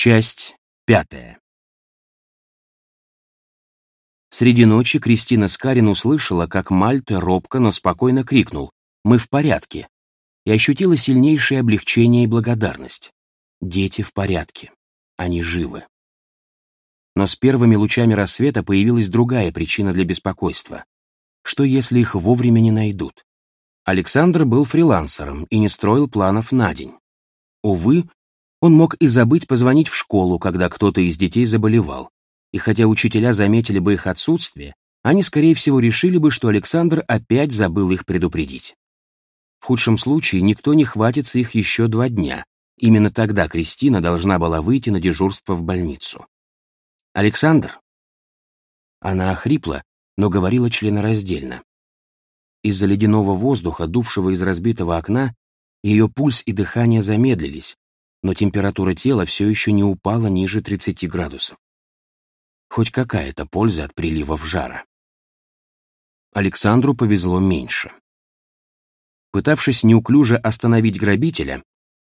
Часть пятая. Среди ночи Кристина Скарин услышала, как Мальте робко, но спокойно крикнул «Мы в порядке!» и ощутила сильнейшее облегчение и благодарность. Дети в порядке. Они живы. Но с первыми лучами рассвета появилась другая причина для беспокойства. Что если их вовремя не найдут? Александр был фрилансером и не строил планов на день. Увы, он мог и забыть позвонить в школу, когда кто-то из детей заболевал. И хотя учителя заметили бы их отсутствие, они, скорее всего, решили бы, что Александр опять забыл их предупредить. В худшем случае никто не хватится их еще два дня. Именно тогда Кристина должна была выйти на дежурство в больницу. «Александр?» Она охрипла, но говорила членораздельно. Из-за ледяного воздуха, дувшего из разбитого окна, ее пульс и дыхание замедлились, но температура тела все еще не упала ниже 30 градусов. Хоть какая-то польза от приливов жара. Александру повезло меньше. Пытавшись неуклюже остановить грабителя,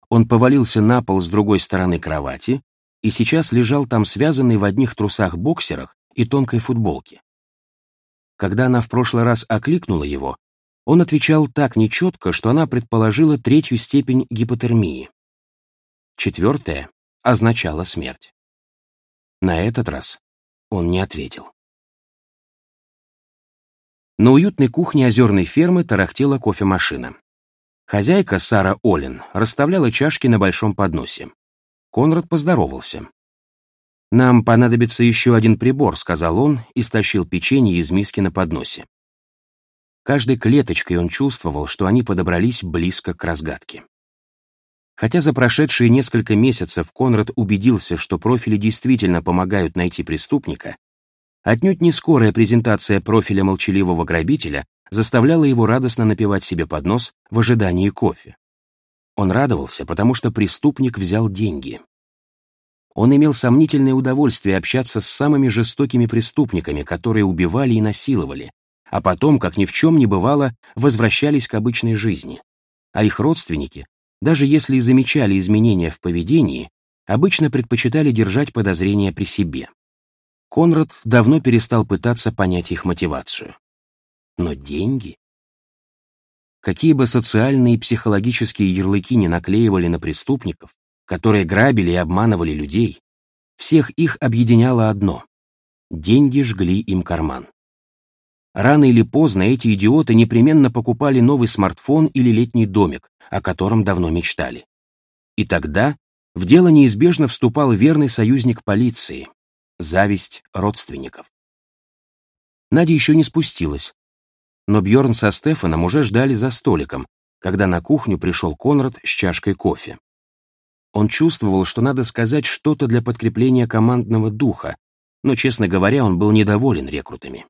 он повалился на пол с другой стороны кровати и сейчас лежал там связанный в одних трусах-боксерах и тонкой футболке. Когда она в прошлый раз окликнула его, он отвечал так нечетко, что она предположила третью степень гипотермии. Четвертое означало смерть. На этот раз он не ответил. На уютной кухне озерной фермы тарахтела кофемашина. Хозяйка Сара Олин расставляла чашки на большом подносе. Конрад поздоровался. «Нам понадобится еще один прибор», — сказал он и стащил печенье из миски на подносе. Каждой клеточкой он чувствовал, что они подобрались близко к разгадке. Хотя за прошедшие несколько месяцев Конрад убедился, что профили действительно помогают найти преступника, отнюдь не скорая презентация профиля молчаливого грабителя заставляла его радостно напивать себе под нос в ожидании кофе. Он радовался, потому что преступник взял деньги. Он имел сомнительное удовольствие общаться с самыми жестокими преступниками, которые убивали и насиловали, а потом, как ни в чем не бывало, возвращались к обычной жизни. А их родственники даже если и замечали изменения в поведении, обычно предпочитали держать подозрения при себе. Конрад давно перестал пытаться понять их мотивацию. Но деньги? Какие бы социальные и психологические ярлыки не наклеивали на преступников, которые грабили и обманывали людей, всех их объединяло одно — деньги жгли им карман. Рано или поздно эти идиоты непременно покупали новый смартфон или летний домик, о котором давно мечтали. И тогда в дело неизбежно вступал верный союзник полиции — зависть родственников. Надя еще не спустилась, но Бьорн со Стефаном уже ждали за столиком, когда на кухню пришел Конрад с чашкой кофе. Он чувствовал, что надо сказать что-то для подкрепления командного духа, но, честно говоря, он был недоволен рекрутами.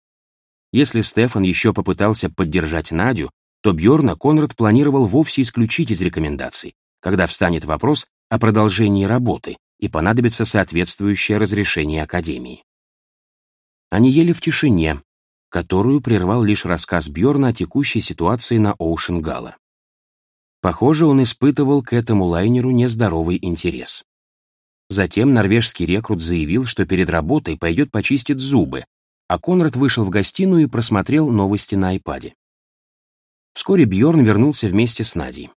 Если Стефан еще попытался поддержать Надю, то Бьорна Конрад планировал вовсе исключить из рекомендаций, когда встанет вопрос о продолжении работы и понадобится соответствующее разрешение Академии. Они ели в тишине, которую прервал лишь рассказ Бьорна о текущей ситуации на Оушенгала. Похоже, он испытывал к этому лайнеру нездоровый интерес. Затем норвежский рекрут заявил, что перед работой пойдет почистить зубы, а Конрад вышел в гостиную и просмотрел новости на айпаде. Вскоре Бьорн вернулся вместе с Надей.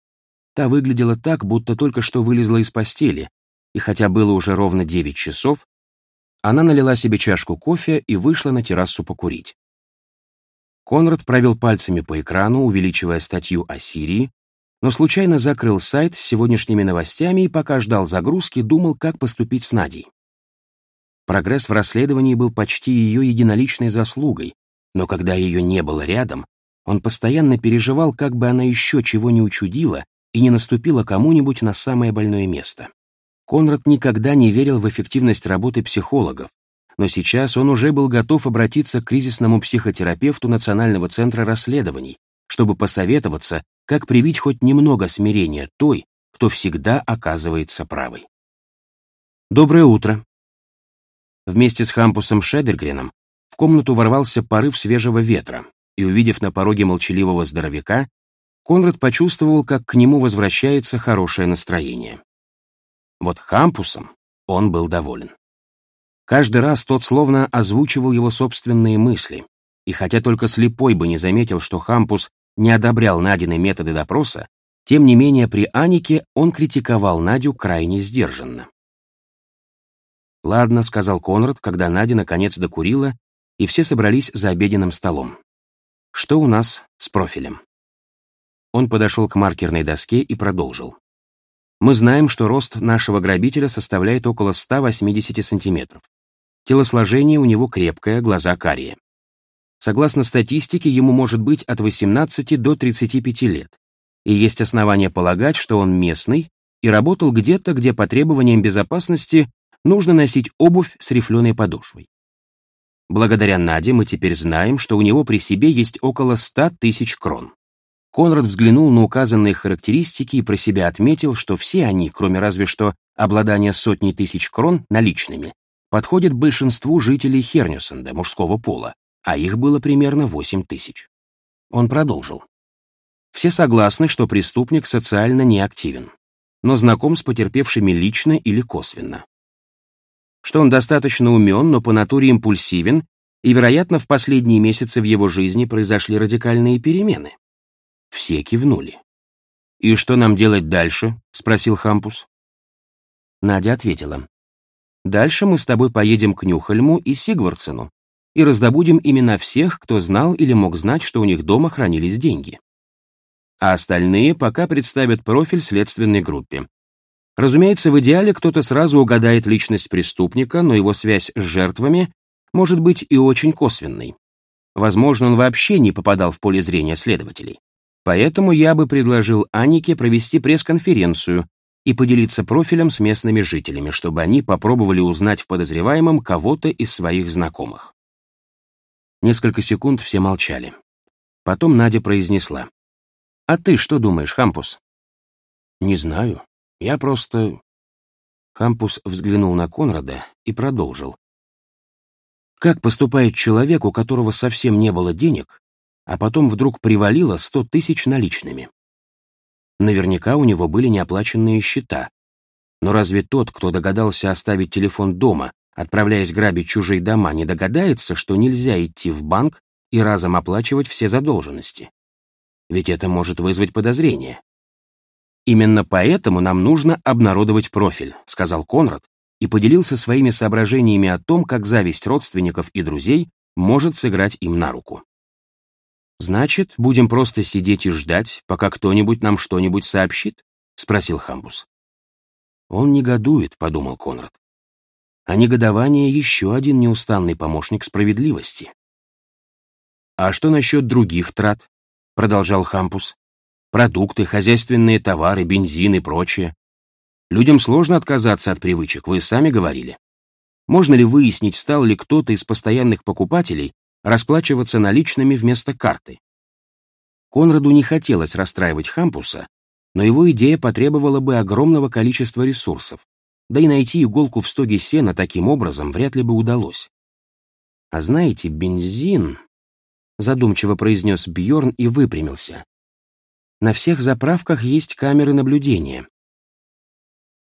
Та выглядела так, будто только что вылезла из постели, и хотя было уже ровно девять часов, она налила себе чашку кофе и вышла на террасу покурить. Конрад провел пальцами по экрану, увеличивая статью о Сирии, но случайно закрыл сайт с сегодняшними новостями и пока ждал загрузки, думал, как поступить с Надей. Прогресс в расследовании был почти ее единоличной заслугой, но когда ее не было рядом, он постоянно переживал, как бы она еще чего не учудила и не наступила кому-нибудь на самое больное место. Конрад никогда не верил в эффективность работы психологов, но сейчас он уже был готов обратиться к кризисному психотерапевту Национального центра расследований, чтобы посоветоваться, как привить хоть немного смирения той, кто всегда оказывается правой. Доброе утро. Вместе с Хампусом Шедергреном в комнату ворвался порыв свежего ветра, и, увидев на пороге молчаливого здоровяка, Конрад почувствовал, как к нему возвращается хорошее настроение. Вот Хампусом Он был доволен. Каждый раз тот словно озвучивал его собственные мысли, и хотя только слепой бы не заметил, что Хампус не одобрял Надины методы допроса, тем не менее при Анике он критиковал Надю крайне сдержанно. «Ладно», — сказал Конрад, когда Надя наконец докурила, и все собрались за обеденным столом. «Что у нас с профилем?» Он подошел к маркерной доске и продолжил. «Мы знаем, что рост нашего грабителя составляет около 180 сантиметров. Телосложение у него крепкое, глаза карие. Согласно статистике, ему может быть от 18 до 35 лет, и есть основания полагать, что он местный и работал где-то, где по требованиям безопасности нужно носить обувь с рифленой подошвой. Благодаря Наде мы теперь знаем, что у него при себе есть около 100 тысяч крон. Конрад взглянул на указанные характеристики и про себя отметил, что все они, кроме разве что обладания сотней тысяч крон наличными, подходят большинству жителей Хернюсенда мужского пола, а их было примерно 8 тысяч. Он продолжил. Все согласны, что преступник социально неактивен, но знаком с потерпевшими лично или косвенно. Что он достаточно умен, но по натуре импульсивен, и, вероятно, в последние месяцы в его жизни произошли радикальные перемены. Все кивнули. «И что нам делать дальше?» — спросил Хампус. Надя ответила. «Дальше мы с тобой поедем к Нюхальму и Сигвардсену и раздобудем имена всех, кто знал или мог знать, что у них дома хранились деньги. А остальные пока представят профиль следственной группе. Разумеется, в идеале кто-то сразу угадает личность преступника, но его связь с жертвами может быть и очень косвенной. Возможно, он вообще не попадал в поле зрения следователей. Поэтому я бы предложил Анике провести пресс-конференцию и поделиться профилем с местными жителями, чтобы они попробовали узнать в подозреваемом кого-то из своих знакомых. Несколько секунд все молчали. Потом Надя произнесла. «А ты что думаешь, Хампус?» «Не знаю. Я просто...» Хампус взглянул на Конрада и продолжил. «Как поступает человек, у которого совсем не было денег, а потом вдруг привалило сто тысяч наличными? Наверняка у него были неоплаченные счета. Но разве тот, кто догадался оставить телефон дома, отправляясь грабить чужие дома, не догадается, что нельзя идти в банк и разом оплачивать все задолженности. Ведь это может вызвать подозрение. «Именно поэтому нам нужно обнародовать профиль», — сказал Конрад и поделился своими соображениями о том, как зависть родственников и друзей может сыграть им на руку. «Значит, будем просто сидеть и ждать, пока кто-нибудь нам что-нибудь сообщит?» — спросил Хамбус. «Он негодует», — подумал Конрад а негодование — еще один неустанный помощник справедливости. «А что насчет других трат?» — продолжал Хампус. «Продукты, хозяйственные товары, бензин и прочее. Людям сложно отказаться от привычек, вы сами говорили. Можно ли выяснить, стал ли кто-то из постоянных покупателей расплачиваться наличными вместо карты? Конраду не хотелось расстраивать Хампуса, но его идея потребовала бы огромного количества ресурсов, да и найти иголку в стоге сена таким образом вряд ли бы удалось. А знаете, бензин, задумчиво произнес Бьорн и выпрямился. На всех заправках есть камеры наблюдения.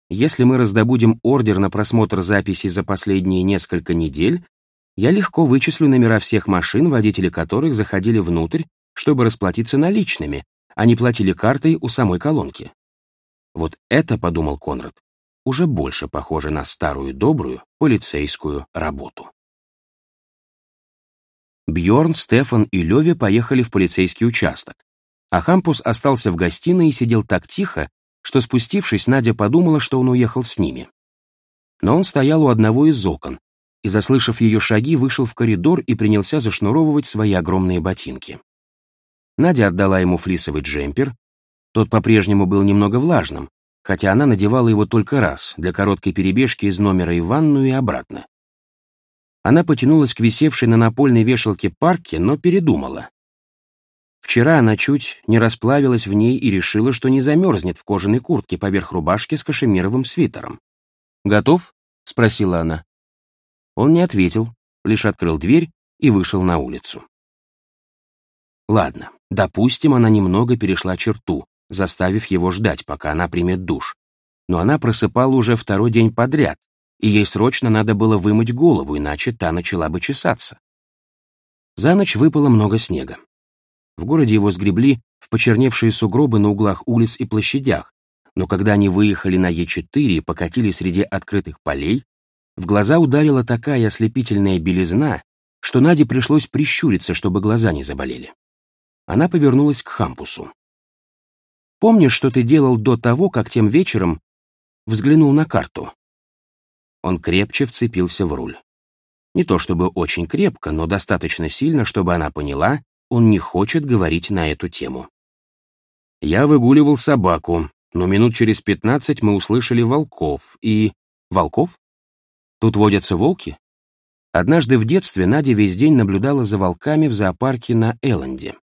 Если мы раздобудем ордер на просмотр записей за последние несколько недель, я легко вычислю номера всех машин, водители которых заходили внутрь, чтобы расплатиться наличными, а не платили картой у самой колонки. Вот это, подумал Конрад, уже больше похоже на старую добрую полицейскую работу. Бьорн, Стефан и Леви поехали в полицейский участок, а Хампус остался в гостиной и сидел так тихо, что спустившись, Надя подумала, что он уехал с ними. Но он стоял у одного из окон и, заслышав ее шаги, вышел в коридор и принялся зашнуровывать свои огромные ботинки. Надя отдала ему флисовый джемпер, тот по-прежнему был немного влажным, хотя она надевала его только раз, для короткой перебежки из номера и в ванную и обратно. Она потянулась к висевшей на напольной вешалке парке, но передумала. Вчера она чуть не расплавилась в ней и решила, что не замерзнет в кожаной куртке поверх рубашки с кашемировым свитером. «Готов?» — спросила она. Он не ответил, лишь открыл дверь и вышел на улицу. Ладно, допустим, она немного перешла черту, заставив его ждать, пока она примет душ. Но она просыпала уже второй день подряд, и ей срочно надо было вымыть голову, иначе та начала бы чесаться. За ночь выпало много снега. В городе его сгребли в почерневшие сугробы на углах улиц и площадях, но когда они выехали на Е4 и покатили среди открытых полей, в глаза ударила такая ослепительная белизна, что Наде пришлось прищуриться, чтобы глаза не заболели. Она повернулась к Хампусу. «Помнишь, что ты делал до того, как тем вечером взглянул на карту?» Он крепче вцепился в руль. Не то чтобы очень крепко, но достаточно сильно, чтобы она поняла, он не хочет говорить на эту тему. Я выгуливал собаку, но минут через пятнадцать мы услышали волков и... Волков? Тут водятся волки? Однажды в детстве Надя весь день наблюдала за волками в зоопарке на Элленде.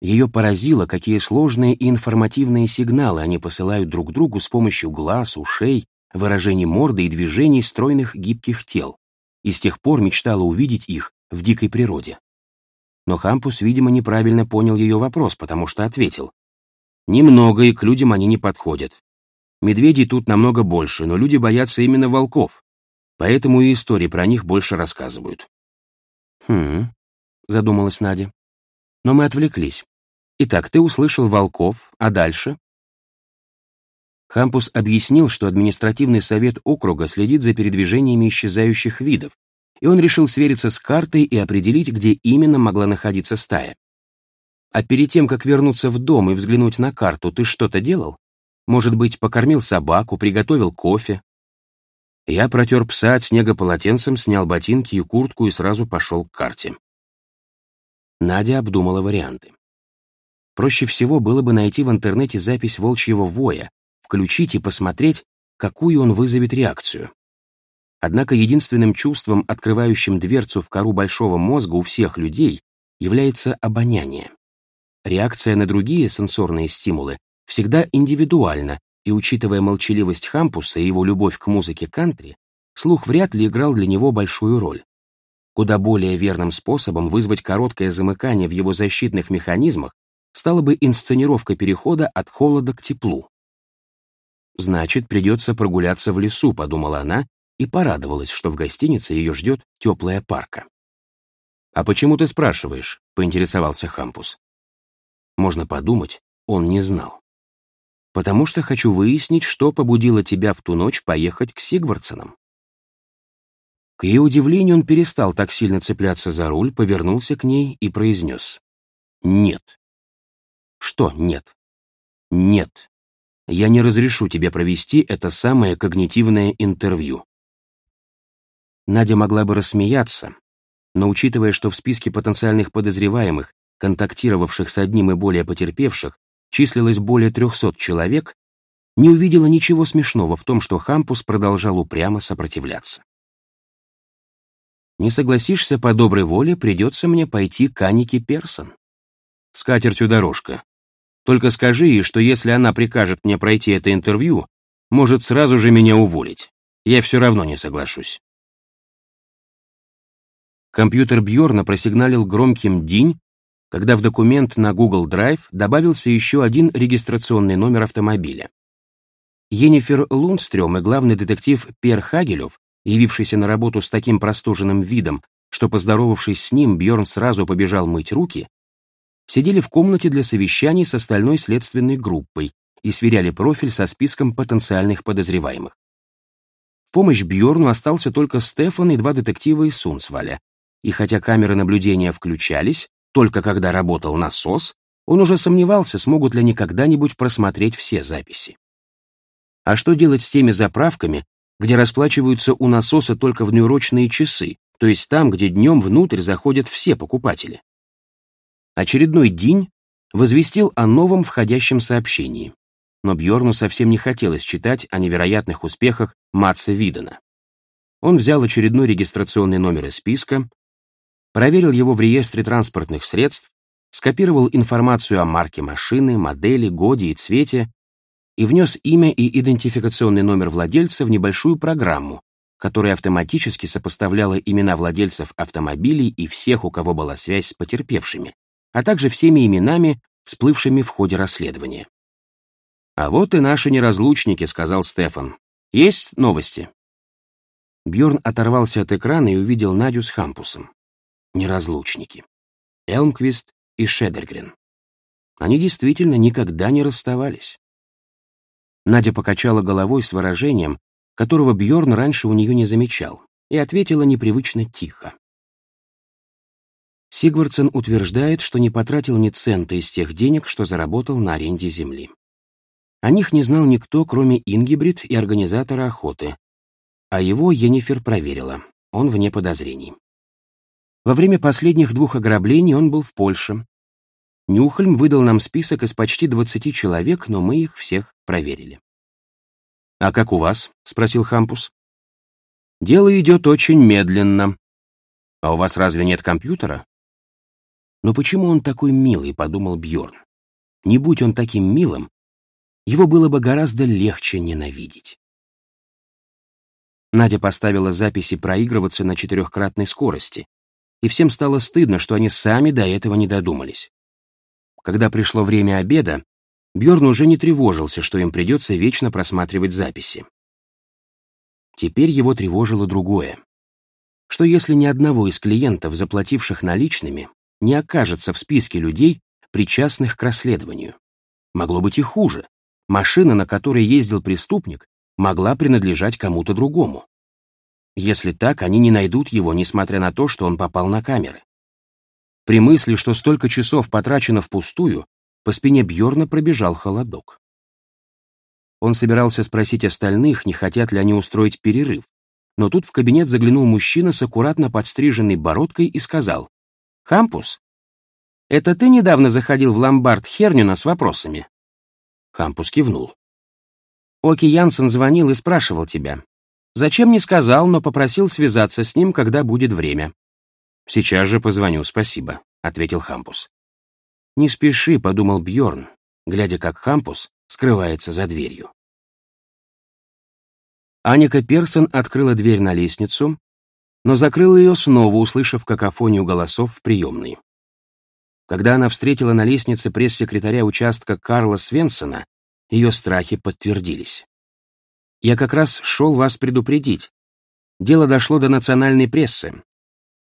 Ее поразило, какие сложные и информативные сигналы они посылают друг другу с помощью глаз, ушей, выражений морды и движений стройных гибких тел, и с тех пор мечтала увидеть их в дикой природе. Но Хампус, видимо, неправильно понял ее вопрос, потому что ответил. Немного, и к людям они не подходят. Медведей тут намного больше, но люди боятся именно волков. Поэтому и истории про них больше рассказывают. «Хм», — задумалась Надя. «Но мы отвлеклись. Итак, ты услышал волков, а дальше?» Хампус объяснил, что административный совет округа следит за передвижениями исчезающих видов, и он решил свериться с картой и определить, где именно могла находиться стая. А перед тем, как вернуться в дом и взглянуть на карту, ты что-то делал? Может быть, покормил собаку, приготовил кофе? Я протер пса от снега полотенцем, снял ботинки и куртку и сразу пошел к карте. Надя обдумала варианты. Проще всего было бы найти в интернете запись волчьего воя, включить и посмотреть, какую он вызовет реакцию. Однако единственным чувством, открывающим дверцу в кору большого мозга у всех людей, является обоняние. Реакция на другие сенсорные стимулы всегда индивидуальна, и учитывая молчаливость Хампуса и его любовь к музыке кантри, слух вряд ли играл для него большую роль. Куда более верным способом вызвать короткое замыкание в его защитных механизмах стала бы инсценировка перехода от холода к теплу. «Значит, придется прогуляться в лесу», — подумала она и порадовалась, что в гостинице ее ждет теплая парка. «А почему ты спрашиваешь?» — поинтересовался Хампус. Можно подумать, он не знал. Потому что хочу выяснить, что побудило тебя в ту ночь поехать к Сигвардсонам. К ее удивлению, он перестал так сильно цепляться за руль, повернулся к ней и произнес. «Нет». «Что «нет»?» «Нет. Я не разрешу тебе провести это самое когнитивное интервью». Надя могла бы рассмеяться, но учитывая, что в списке потенциальных подозреваемых контактировавших с одним и более потерпевших, числилось более 300 человек, не увидела ничего смешного в том, что Хампус продолжал упрямо сопротивляться. «Не согласишься по доброй воле, придется мне пойти к Анике Персон. С катертью дорожка. Только скажи ей, что если она прикажет мне пройти это интервью, может сразу же меня уволить. Я все равно не соглашусь». Компьютер Бьорна просигналил громким «динь», когда в документ на Google Drive добавился еще один регистрационный номер автомобиля. Енифер Лундстрём и главный детектив Пер Хагелев, явившийся на работу с таким простуженным видом, что, поздоровавшись с ним, Бьорн сразу побежал мыть руки, сидели в комнате для совещаний с остальной следственной группой и сверяли профиль со списком потенциальных подозреваемых. В помощь Бьорну остался только Стефан и два детектива из Сунсваля, и хотя камеры наблюдения включались, только когда работал насос, он уже сомневался, смогут ли они когда-нибудь просмотреть все записи. А что делать с теми заправками, где расплачиваются у насоса только в неурочные часы, то есть там, где днем внутрь заходят все покупатели? Очередной день возвестил о новом входящем сообщении, но Бьорну совсем не хотелось читать о невероятных успехах Матса Видена. Он взял очередной регистрационный номер из списка, проверил его в реестре транспортных средств, скопировал информацию о марке машины, модели, годе и цвете и внес имя и идентификационный номер владельца в небольшую программу, которая автоматически сопоставляла имена владельцев автомобилей и всех, у кого была связь с потерпевшими, а также всеми именами, всплывшими в ходе расследования. «А вот и наши неразлучники», — сказал Стефан. «Есть новости?» Бьорн оторвался от экрана и увидел Надю с Хампусом. Неразлучники. Элмквист и Шедергрен. Они действительно никогда не расставались. Надя покачала головой с выражением, которого Бьорн раньше у нее не замечал, и ответила непривычно тихо. Сигвардсен утверждает, что не потратил ни цента из тех денег, что заработал на аренде земли. О них не знал никто, кроме Ингибрид и организатора охоты, а его Енифер проверила, он вне подозрений. Во время последних двух ограблений он был в Польше. Нюхальм выдал нам список из почти 20 человек, но мы их всех проверили. «А как у вас?» — спросил Хампус. «Дело идет очень медленно. А у вас разве нет компьютера?» «Но почему он такой милый?» — подумал Бьорн. «Не будь он таким милым, его было бы гораздо легче ненавидеть». Надя поставила записи проигрываться на четырехкратной скорости, и всем стало стыдно, что они сами до этого не додумались. Когда пришло время обеда, Бьорн уже не тревожился, что им придется вечно просматривать записи. Теперь его тревожило другое. Что если ни одного из клиентов, заплативших наличными, не окажется в списке людей, причастных к расследованию? Могло быть и хуже. Машина, на которой ездил преступник, могла принадлежать кому-то другому. Если так, они не найдут его, несмотря на то, что он попал на камеры. При мысли, что столько часов потрачено впустую, по спине Бьорна пробежал холодок. Он собирался спросить остальных, не хотят ли они устроить перерыв, но тут в кабинет заглянул мужчина с аккуратно подстриженной бородкой и сказал, «Хампус, это ты недавно заходил в ломбард Хернина с вопросами?» Хампус кивнул. «Оки Янсен звонил и спрашивал тебя. Зачем не сказал, но попросил связаться с ним, когда будет время. «Сейчас же позвоню, спасибо», — ответил Хампус. «Не спеши», — подумал Бьорн, глядя, как Хампус скрывается за дверью. Аника Персон открыла дверь на лестницу, но закрыла ее снова, услышав какофонию голосов в приемной. Когда она встретила на лестнице пресс-секретаря участка Карла Свенсона, ее страхи подтвердились. Я как раз шел вас предупредить. Дело дошло до национальной прессы.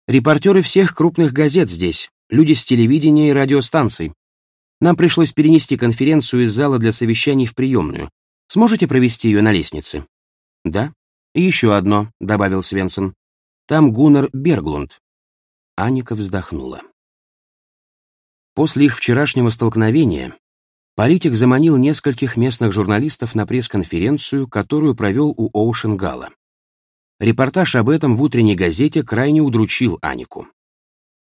Репортеры всех крупных газет здесь, люди с телевидения и радиостанций. Нам пришлось перенести конференцию из зала для совещаний в приемную. Сможете провести ее на лестнице? Да. И еще одно, добавил Свенсон. Там Гуннар Берглунд. Аника вздохнула. После их вчерашнего столкновения Политик заманил нескольких местных журналистов на пресс-конференцию, которую провел у Оушенгала. Репортаж об этом в утренней газете крайне удручил Анику.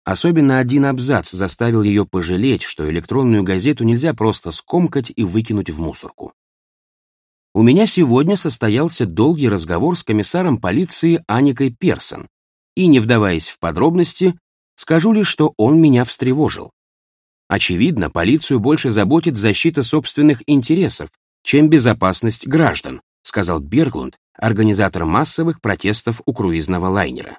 Особенно один абзац заставил ее пожалеть, что электронную газету нельзя просто скомкать и выкинуть в мусорку. У меня сегодня состоялся долгий разговор с комиссаром полиции Аникой Персон, и, не вдаваясь в подробности, скажу лишь, что он меня встревожил. Очевидно, полицию больше заботит защита собственных интересов, чем безопасность граждан, сказал Берглунд, организатор массовых протестов у круизного лайнера.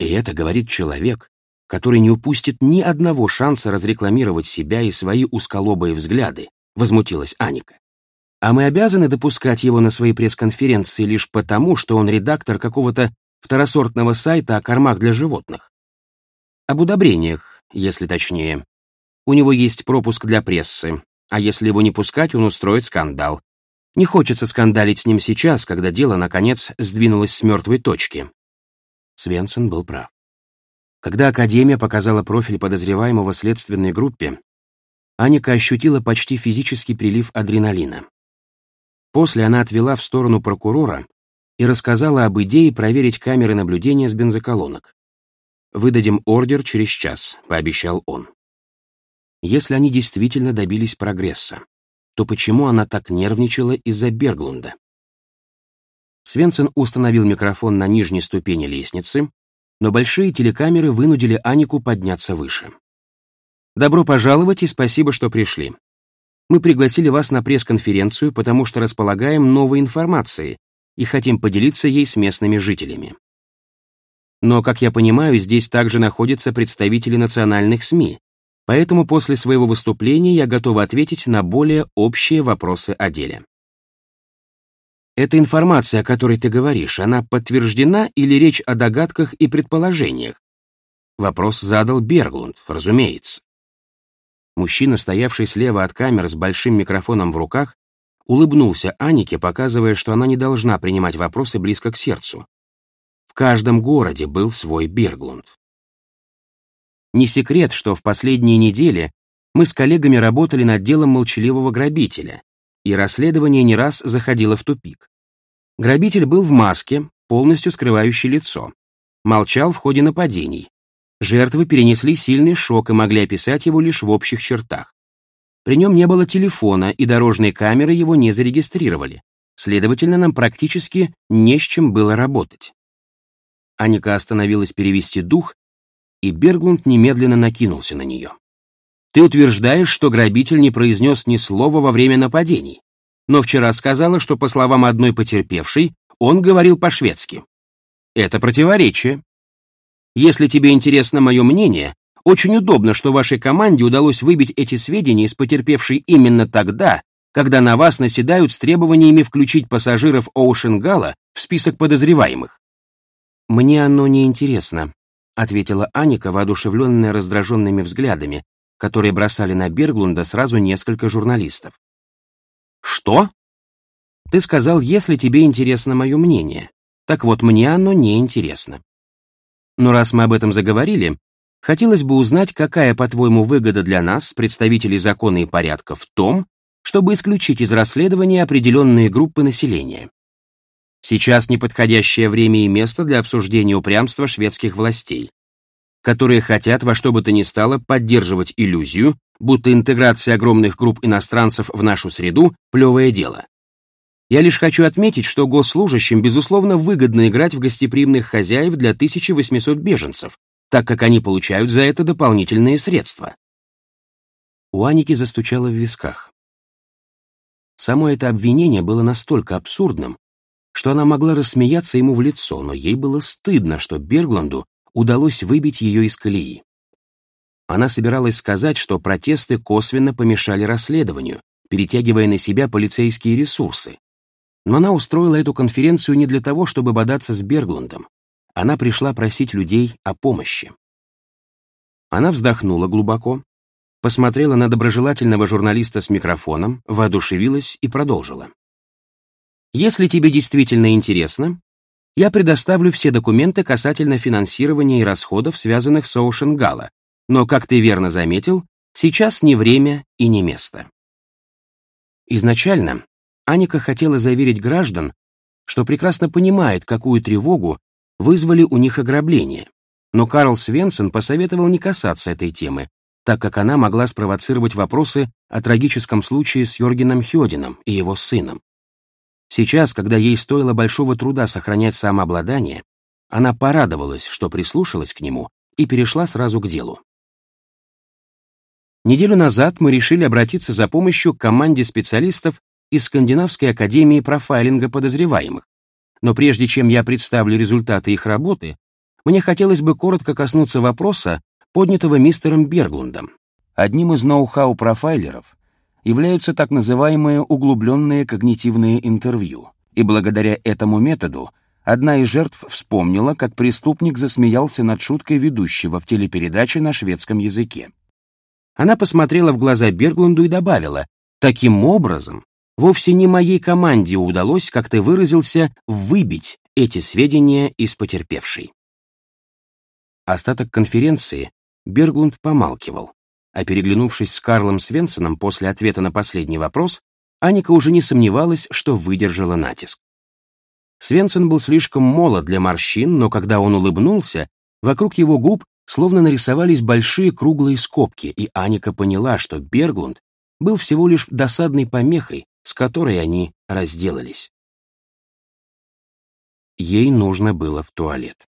И это говорит человек, который не упустит ни одного шанса разрекламировать себя и свои усколобые взгляды, возмутилась Аника. А мы обязаны допускать его на свои пресс-конференции лишь потому, что он редактор какого-то второсортного сайта о кормах для животных. Об удобрениях, если точнее. У него есть пропуск для прессы, а если его не пускать, он устроит скандал. Не хочется скандалить с ним сейчас, когда дело, наконец, сдвинулось с мертвой точки. Свенсон был прав. Когда Академия показала профиль подозреваемого следственной группе, Аника ощутила почти физический прилив адреналина. После она отвела в сторону прокурора и рассказала об идее проверить камеры наблюдения с бензоколонок. «Выдадим ордер через час», — пообещал он. Если они действительно добились прогресса, то почему она так нервничала из-за Берглунда? Свенсен установил микрофон на нижней ступени лестницы, но большие телекамеры вынудили Анику подняться выше. «Добро пожаловать и спасибо, что пришли. Мы пригласили вас на пресс-конференцию, потому что располагаем новой информацией и хотим поделиться ей с местными жителями. Но, как я понимаю, здесь также находятся представители национальных СМИ, поэтому после своего выступления я готова ответить на более общие вопросы о деле. Эта информация, о которой ты говоришь, она подтверждена или речь о догадках и предположениях? Вопрос задал Берглунд, разумеется. Мужчина, стоявший слева от камеры с большим микрофоном в руках, улыбнулся Анике, показывая, что она не должна принимать вопросы близко к сердцу. Каждом городе был свой Берглунд. Не секрет, что в последние недели мы с коллегами работали над делом молчаливого грабителя, и расследование не раз заходило в тупик. Грабитель был в маске, полностью скрывающей лицо. Молчал в ходе нападений. Жертвы перенесли сильный шок и могли описать его лишь в общих чертах. При нем не было телефона, и дорожные камеры его не зарегистрировали. Следовательно, нам практически не с чем было работать. Аника остановилась перевести дух, и Берглунд немедленно накинулся на нее. Ты утверждаешь, что грабитель не произнес ни слова во время нападений, но вчера сказала, что, по словам одной потерпевшей, он говорил по-шведски. Это противоречие. Если тебе интересно мое мнение, очень удобно, что вашей команде удалось выбить эти сведения из потерпевшей именно тогда, когда на вас наседают с требованиями включить пассажиров Оушенгала в список подозреваемых. «Мне оно не интересно», — ответила Аника, воодушевленная раздраженными взглядами, которые бросали на Берглунда сразу несколько журналистов. «Что?» «Ты сказал, если тебе интересно мое мнение. Так вот, мне оно не интересно. Но раз мы об этом заговорили, хотелось бы узнать, какая, по-твоему, выгода для нас, представителей закона и порядка, в том, чтобы исключить из расследования определенные группы населения. Сейчас неподходящее время и место для обсуждения упрямства шведских властей которые хотят во что бы то ни стало поддерживать иллюзию, будто интеграция огромных групп иностранцев в нашу среду – плевое дело. Я лишь хочу отметить, что госслужащим, безусловно, выгодно играть в гостеприимных хозяев для 1800 беженцев, так как они получают за это дополнительные средства. У Аники застучало в висках. Само это обвинение было настолько абсурдным, что она могла рассмеяться ему в лицо, но ей было стыдно, что Бергланду удалось выбить ее из колеи. Она собиралась сказать, что протесты косвенно помешали расследованию, перетягивая на себя полицейские ресурсы. Но она устроила эту конференцию не для того, чтобы бодаться с Бергландом. Она пришла просить людей о помощи. Она вздохнула глубоко, посмотрела на доброжелательного журналиста с микрофоном, воодушевилась и продолжила. «Если тебе действительно интересно, я предоставлю все документы касательно финансирования и расходов, связанных с Ocean Gala, но, как ты верно заметил, сейчас не время и не место. Изначально Аника хотела заверить граждан, что прекрасно понимает, какую тревогу вызвали у них ограбления, но Карл Свенсон посоветовал не касаться этой темы, так как она могла спровоцировать вопросы о трагическом случае с Йоргеном Хёдином и его сыном. Сейчас, когда ей стоило большого труда сохранять самообладание, она порадовалась, что прислушалась к нему и перешла сразу к делу. Неделю назад мы решили обратиться за помощью к команде специалистов из Скандинавской академии профайлинга подозреваемых. Но прежде чем я представлю результаты их работы, мне хотелось бы коротко коснуться вопроса, поднятого мистером Берглундом. Одним из ноу-хау профайлеров являются так называемые углубленные когнитивные интервью, и благодаря этому методу одна из жертв вспомнила, как преступник засмеялся над шуткой ведущего в телепередаче на шведском языке. Она посмотрела в глаза Берглунду и добавила, «Таким образом, вовсе не моей команде удалось, как ты выразился, выбить эти сведения из потерпевшей». Остаток конференции Берглунд помалкивал, а переглянувшись с Карлом Свенсоном после ответа на последний вопрос, Аника уже не сомневалась, что выдержала натиск. Свенсон был слишком молод для морщин, но когда он улыбнулся, вокруг его губ словно нарисовались большие круглые скобки, и Аника поняла, что Берглунд был всего лишь досадной помехой, с которой они разделались. Ей нужно было в туалет.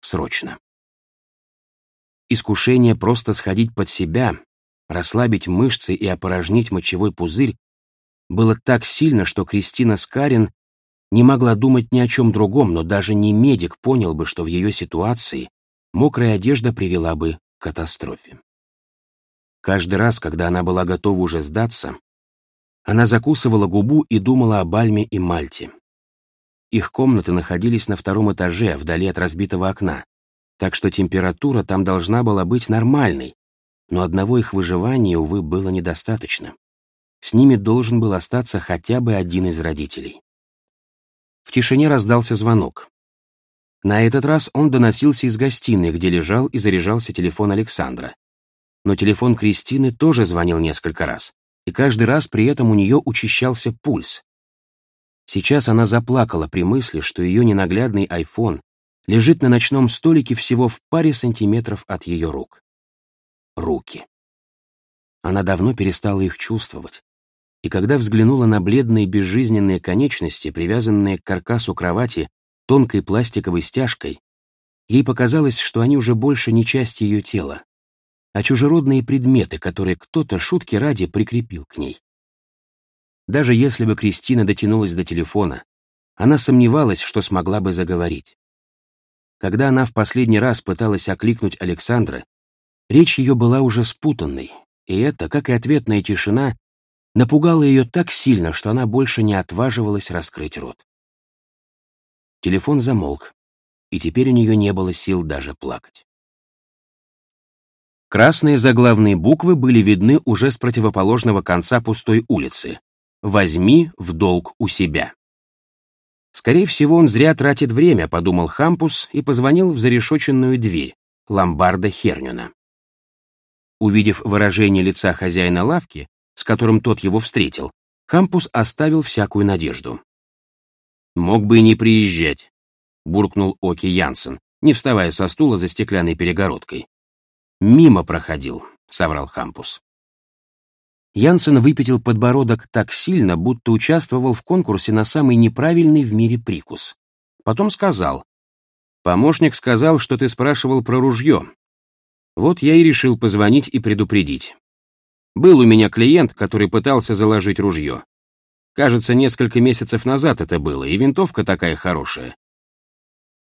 Срочно. Искушение просто сходить под себя, расслабить мышцы и опорожнить мочевой пузырь было так сильно, что Кристина Скарин не могла думать ни о чем другом, но даже не медик понял бы, что в ее ситуации мокрая одежда привела бы к катастрофе. Каждый раз, когда она была готова уже сдаться, она закусывала губу и думала о Бальме и Мальте, Их комнаты находились на втором этаже, вдали от разбитого окна, так что температура там должна была быть нормальной, но одного их выживания, увы, было недостаточно. С ними должен был остаться хотя бы один из родителей. В тишине раздался звонок. На этот раз он доносился из гостиной, где лежал и заряжался телефон Александра. Но телефон Кристины тоже звонил несколько раз, и каждый раз при этом у нее учащался пульс. Сейчас она заплакала при мысли, что ее ненаглядный айфон лежит на ночном столике всего в паре сантиметров от ее рук. Руки. Она давно перестала их чувствовать, и когда взглянула на бледные безжизненные конечности, привязанные к каркасу кровати тонкой пластиковой стяжкой, ей показалось, что они уже больше не часть ее тела, а чужеродные предметы, которые кто-то шутки ради прикрепил к ней. Даже если бы Кристина дотянулась до телефона, она сомневалась, что смогла бы заговорить. Когда она в последний раз пыталась окликнуть Александра, речь ее была уже спутанной, и это, как и ответная тишина, напугало ее так сильно, что она больше не отваживалась раскрыть рот. Телефон замолк, и теперь у нее не было сил даже плакать. Красные заглавные буквы были видны уже с противоположного конца пустой улицы. «Возьми в долг у себя». Скорее всего, он зря тратит время, подумал Хампус и позвонил в зарешоченную дверь ломбарда Хернюна. Увидев выражение лица хозяина лавки, с которым тот его встретил, Хампус оставил всякую надежду. «Мог бы и не приезжать», — буркнул Оки Янсен, не вставая со стула за стеклянной перегородкой. «Мимо проходил», — соврал Хампус. Янсен выпятил подбородок так сильно, будто участвовал в конкурсе на самый неправильный в мире прикус. Потом сказал, «Помощник сказал, что ты спрашивал про ружье. Вот я и решил позвонить и предупредить. Был у меня клиент, который пытался заложить ружье. Кажется, несколько месяцев назад это было, и винтовка такая хорошая.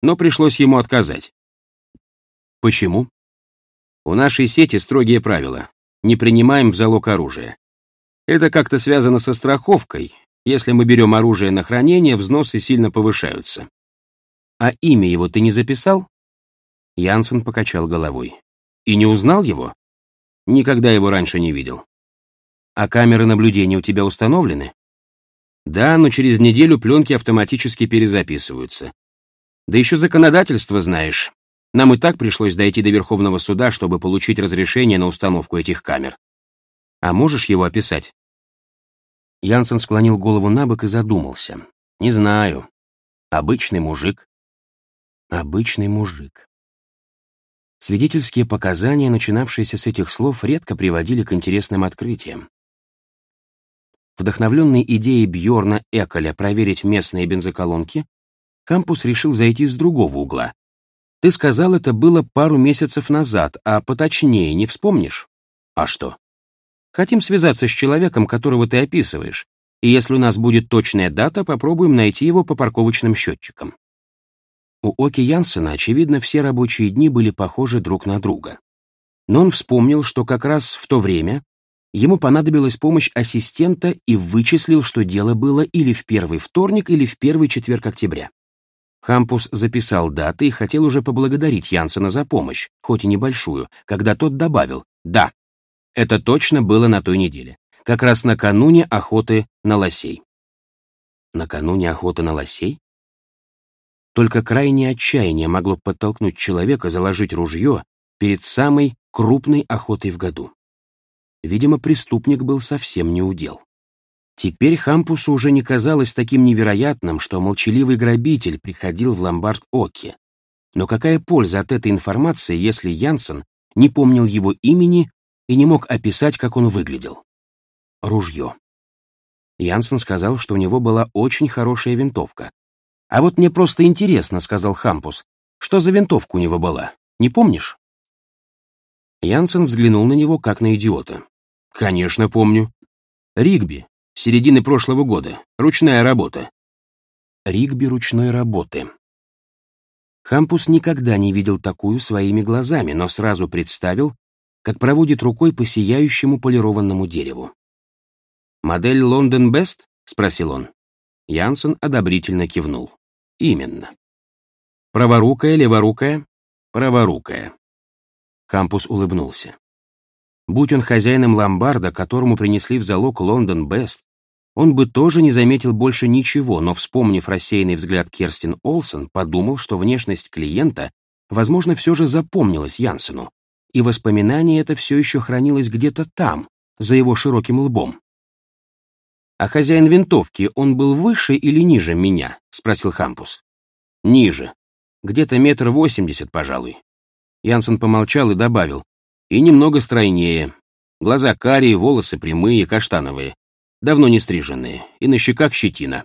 Но пришлось ему отказать. Почему? У нашей сети строгие правила. Не принимаем в залог оружие. Это как-то связано со страховкой. Если мы берем оружие на хранение, взносы сильно повышаются. А имя его ты не записал? Янсен покачал головой. И не узнал его? Никогда его раньше не видел. А камеры наблюдения у тебя установлены? Да, но через неделю пленки автоматически перезаписываются. Да еще законодательство знаешь. Нам и так пришлось дойти до Верховного суда, чтобы получить разрешение на установку этих камер. А можешь его описать? Янсен склонил голову на бок и задумался. Не знаю. Обычный мужик. Обычный мужик. Свидетельские показания, начинавшиеся с этих слов, редко приводили к интересным открытиям. Вдохновленный идеей Бьорна Эколя проверить местные бензоколонки, Кампус решил зайти с другого угла. Ты сказал, это было пару месяцев назад, а поточнее не вспомнишь? А что? Хотим связаться с человеком, которого ты описываешь, и если у нас будет точная дата, попробуем найти его по парковочным счетчикам. У Оки Янсена, очевидно, все рабочие дни были похожи друг на друга. Но он вспомнил, что как раз в то время Ему понадобилась помощь ассистента и вычислил, что дело было или в первый вторник, или в первый четверг октября. Хампус записал даты и хотел уже поблагодарить Янсена за помощь, хоть и небольшую, когда тот добавил «Да, это точно было на той неделе, как раз накануне охоты на лосей». Накануне охоты на лосей? Только крайнее отчаяние могло подтолкнуть человека заложить ружье перед самой крупной охотой в году. Видимо, преступник был совсем не удел. Теперь Хампусу уже не казалось таким невероятным, что молчаливый грабитель приходил в ломбард Оки. Но какая польза от этой информации, если Янсен не помнил его имени и не мог описать, как он выглядел? Ружье. Янсен сказал, что у него была очень хорошая винтовка. «А вот мне просто интересно», — сказал Хампус, — «что за винтовка у него была? Не помнишь?» Янсен взглянул на него, как на идиота. Конечно, помню. Ригби, середины прошлого года, ручная работа. Ригби ручной работы. Хампус никогда не видел такую своими глазами, но сразу представил, как проводит рукой по сияющему полированному дереву. «Модель Лондон Бест?» — спросил он. Янсен одобрительно кивнул. Именно. Праворукая, леворукая? Праворукая. Кампус улыбнулся. Будь он хозяином ломбарда, которому принесли в залог Лондон Бест, он бы тоже не заметил больше ничего, но, вспомнив рассеянный взгляд Керстин Олсен, подумал, что внешность клиента, возможно, все же запомнилась Янсену, и воспоминание это все еще хранилось где-то там, за его широким лбом. «А хозяин винтовки, он был выше или ниже меня?» — спросил Хампус. «Ниже. Где-то метр восемьдесят, пожалуй». Янсен помолчал и добавил. «И немного стройнее. Глаза карие, волосы прямые, каштановые давно не стриженные, и на щеках щетина.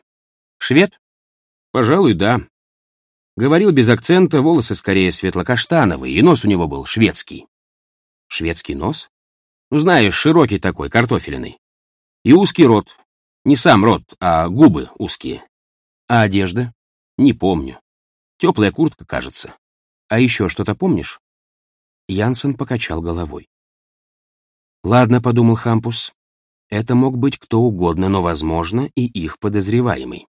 Швед? Пожалуй, да. Говорил без акцента, волосы скорее светло-каштановые, и нос у него был шведский. Шведский нос? Ну, знаешь, широкий такой, картофельный. И узкий рот. Не сам рот, а губы узкие. А одежда? Не помню. Теплая куртка, кажется. А еще что-то помнишь? Янсен покачал головой. Ладно, подумал Хампус, это мог быть кто угодно, но, возможно, и их подозреваемый.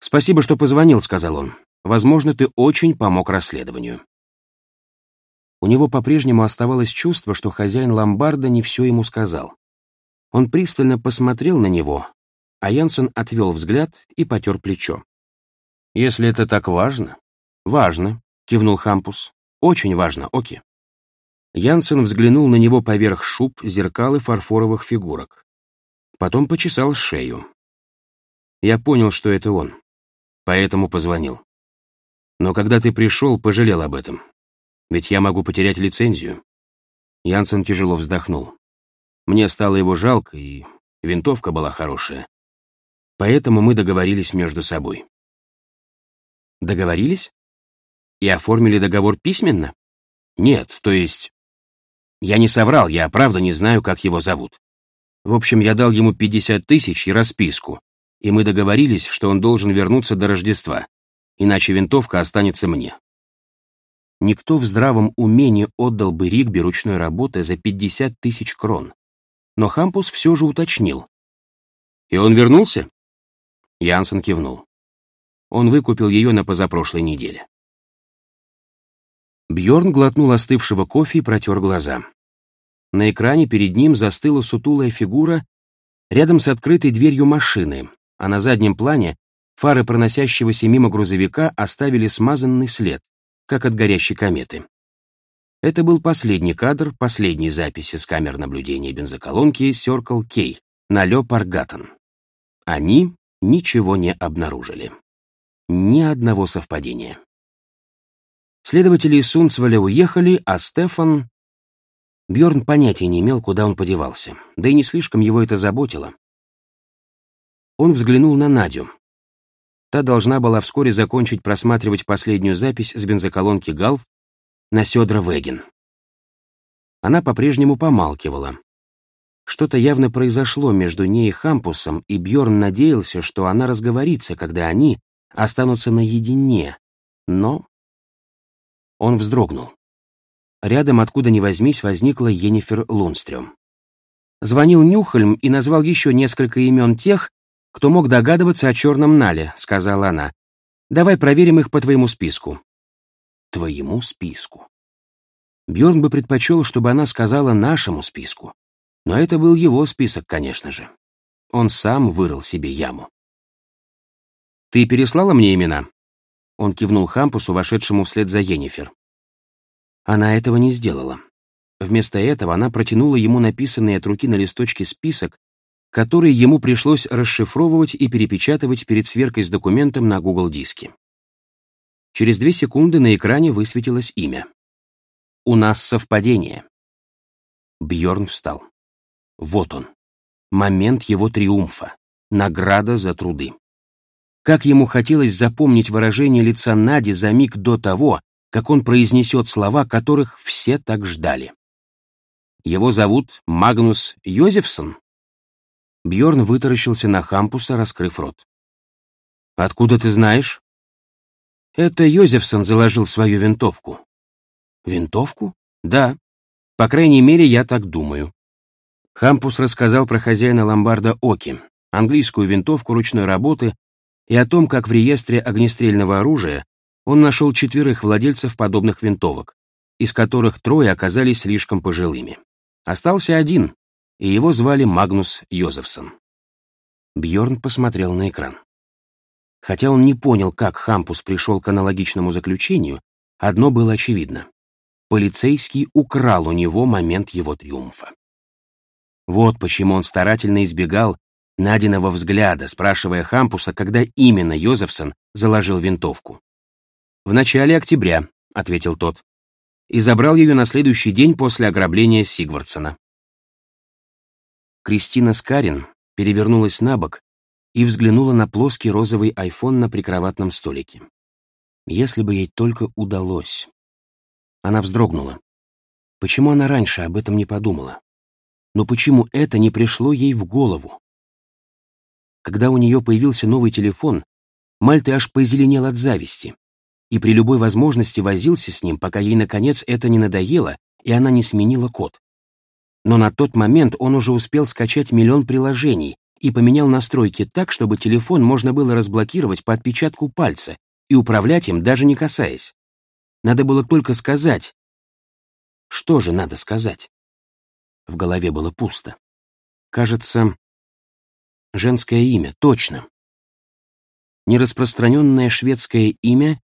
«Спасибо, что позвонил», — сказал он. «Возможно, ты очень помог расследованию». У него по-прежнему оставалось чувство, что хозяин ломбарда не все ему сказал. Он пристально посмотрел на него, а Янсен отвел взгляд и потер плечо. «Если это так важно...» «Важно», — кивнул Хампус. «Очень важно, Оки». Янсен взглянул на него поверх шуб, зеркал и фарфоровых фигурок. Потом почесал шею. Я понял, что это он, поэтому позвонил. Но когда ты пришел, пожалел об этом. Ведь я могу потерять лицензию. Янсен тяжело вздохнул. Мне стало его жалко, и винтовка была хорошая. Поэтому мы договорились между собой. Договорились? И оформили договор письменно? Нет, то есть я не соврал, я правда не знаю, как его зовут. В общем, я дал ему 50 тысяч и расписку, и мы договорились, что он должен вернуться до Рождества, иначе винтовка останется мне. Никто в здравом уме не отдал бы Ригби ручной работы за 50 тысяч крон. Но Хампус все же уточнил. «И он вернулся?» Янсен кивнул. Он выкупил ее на позапрошлой неделе. Бьорн глотнул остывшего кофе и протер глаза. На экране перед ним застыла сутулая фигура рядом с открытой дверью машины, а на заднем плане фары проносящегося мимо грузовика оставили смазанный след, как от горящей кометы. Это был последний кадр последней записи с камер наблюдения бензоколонки Circle K на Лё Паргаттон. Они ничего не обнаружили. Ни одного совпадения. Следователи из Сунцваля уехали, а Стефан... Бьорн понятия не имел, куда он подевался, да и не слишком его это заботило. Он взглянул на Надю. Та должна была вскоре закончить просматривать последнюю запись с бензоколонки Галф на Сёдра Веген. Она по-прежнему помалкивала. Что-то явно произошло между ней и Хампусом, и Бьорн надеялся, что она разговорится, когда они останутся наедине. Но он вздрогнул. Рядом, откуда ни возьмись, возникла Енифер Лунстрём. Звонил Нюхальм и назвал еще несколько имен тех, кто мог догадываться о черном нале, сказала она. Давай проверим их по твоему списку. Твоему списку. Бьорн бы предпочел, чтобы она сказала нашему списку. Но это был его список, конечно же. Он сам вырыл себе яму. «Ты переслала мне имена?» Он кивнул Хампусу, вошедшему вслед за Енифер. Она этого не сделала. Вместо этого она протянула ему написанный от руки на листочке список, который ему пришлось расшифровывать и перепечатывать перед сверкой с документом на Google диске. Через две секунды на экране высветилось имя. «У нас совпадение». Бьорн встал. Вот он. Момент его триумфа. Награда за труды. Как ему хотелось запомнить выражение лица Нади за миг до того, как он произнесет слова, которых все так ждали. Его зовут Магнус Йозефсон? Бьорн вытаращился на Хампуса, раскрыв рот. «Откуда ты знаешь?» «Это Йозефсон заложил свою винтовку». «Винтовку?» «Да. По крайней мере, я так думаю». Хампус рассказал про хозяина ломбарда Оки, английскую винтовку ручной работы, и о том, как в реестре огнестрельного оружия он нашел четверых владельцев подобных винтовок, из которых трое оказались слишком пожилыми. Остался один, и его звали Магнус Йозефсон. Бьорн посмотрел на экран. Хотя он не понял, как Хампус пришел к аналогичному заключению, одно было очевидно. Полицейский украл у него момент его триумфа. Вот почему он старательно избегал Надиного взгляда, спрашивая Хампуса, когда именно Йозефсон заложил винтовку. «В начале октября», — ответил тот, и забрал ее на следующий день после ограбления Сигвардсона. Кристина Скарин перевернулась на бок и взглянула на плоский розовый айфон на прикроватном столике. Если бы ей только удалось. Она вздрогнула. Почему она раньше об этом не подумала? Но почему это не пришло ей в голову? Когда у нее появился новый телефон, Мальта аж позеленел от зависти и при любой возможности возился с ним, пока ей, наконец, это не надоело, и она не сменила код. Но на тот момент он уже успел скачать миллион приложений и поменял настройки так, чтобы телефон можно было разблокировать по отпечатку пальца и управлять им, даже не касаясь. Надо было только сказать. Что же надо сказать? В голове было пусто. Кажется, женское имя, точно. Нераспространенное шведское имя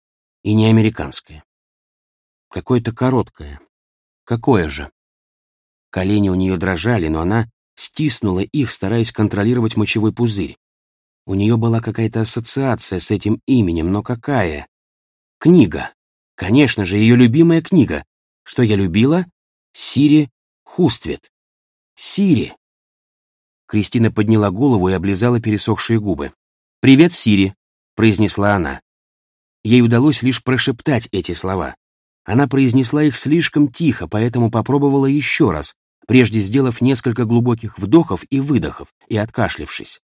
и не американское. Какое-то короткое. Какое же? Колени у нее дрожали, но она стиснула их, стараясь контролировать мочевой пузырь. У нее была какая-то ассоциация с этим именем, но какая? Книга. Конечно же, ее любимая книга. Что я любила? Сири Хуствет. Сири. Кристина подняла голову и облизала пересохшие губы. «Привет, Сири», — произнесла она. Ей удалось лишь прошептать эти слова. Она произнесла их слишком тихо, поэтому попробовала еще раз, прежде сделав несколько глубоких вдохов и выдохов, и откашлившись.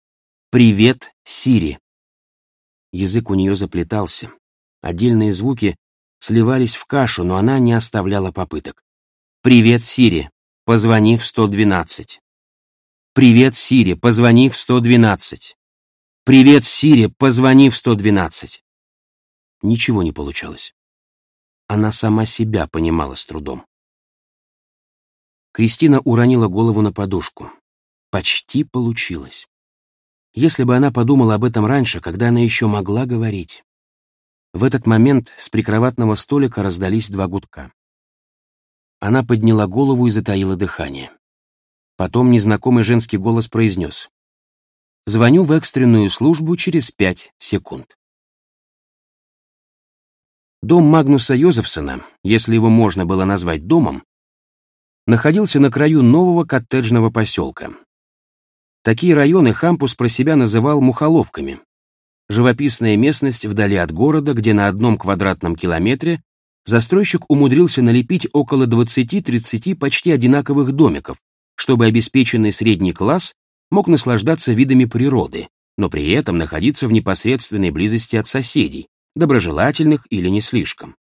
«Привет, Сири!» Язык у нее заплетался. Отдельные звуки сливались в кашу, но она не оставляла попыток. «Привет, Сири! Позвони в 112!» «Привет, Сири! Позвони в 112!» «Привет, Сири! Позвони в 112!» Ничего не получалось. Она сама себя понимала с трудом. Кристина уронила голову на подушку. Почти получилось. Если бы она подумала об этом раньше, когда она еще могла говорить. В этот момент с прикроватного столика раздались два гудка. Она подняла голову и затаила дыхание. Потом незнакомый женский голос произнес. «Звоню в экстренную службу через пять секунд». Дом Магнуса Йозефсона, если его можно было назвать домом, находился на краю нового коттеджного поселка. Такие районы Хампус про себя называл мухоловками. Живописная местность вдали от города, где на одном квадратном километре застройщик умудрился налепить около 20-30 почти одинаковых домиков, чтобы обеспеченный средний класс мог наслаждаться видами природы, но при этом находиться в непосредственной близости от соседей, доброжелательных или не слишком.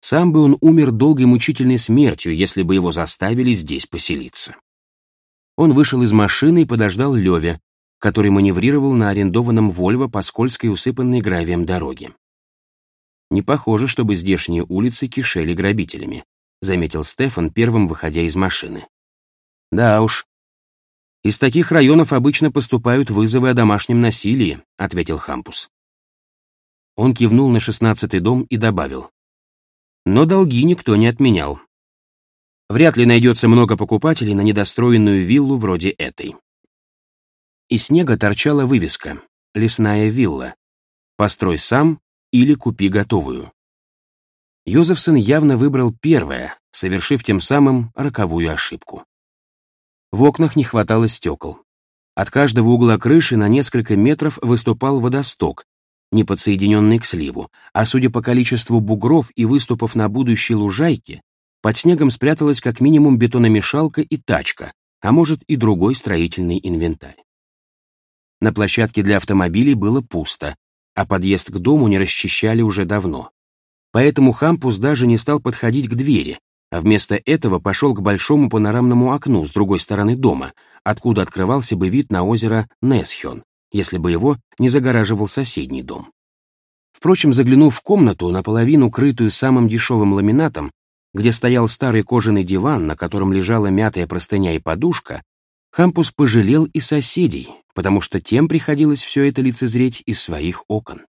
Сам бы он умер долгой мучительной смертью, если бы его заставили здесь поселиться. Он вышел из машины и подождал Леве, который маневрировал на арендованном Вольво по скользкой усыпанной гравием дороге. «Не похоже, чтобы здешние улицы кишели грабителями», заметил Стефан, первым выходя из машины. «Да уж. Из таких районов обычно поступают вызовы о домашнем насилии», ответил Хампус. Он кивнул на шестнадцатый дом и добавил но долги никто не отменял. Вряд ли найдется много покупателей на недостроенную виллу вроде этой. Из снега торчала вывеска «Лесная вилла». «Построй сам или купи готовую». Йозефсон явно выбрал первое, совершив тем самым роковую ошибку. В окнах не хватало стекол. От каждого угла крыши на несколько метров выступал водосток, не подсоединенный к сливу, а судя по количеству бугров и выступов на будущей лужайке, под снегом спряталась как минимум бетономешалка и тачка, а может и другой строительный инвентарь. На площадке для автомобилей было пусто, а подъезд к дому не расчищали уже давно. Поэтому Хампус даже не стал подходить к двери, а вместо этого пошел к большому панорамному окну с другой стороны дома, откуда открывался бы вид на озеро Несхен, если бы его не загораживал соседний дом. Впрочем, заглянув в комнату, наполовину крытую самым дешевым ламинатом, где стоял старый кожаный диван, на котором лежала мятая простыня и подушка, Хампус пожалел и соседей, потому что тем приходилось все это лицезреть из своих окон.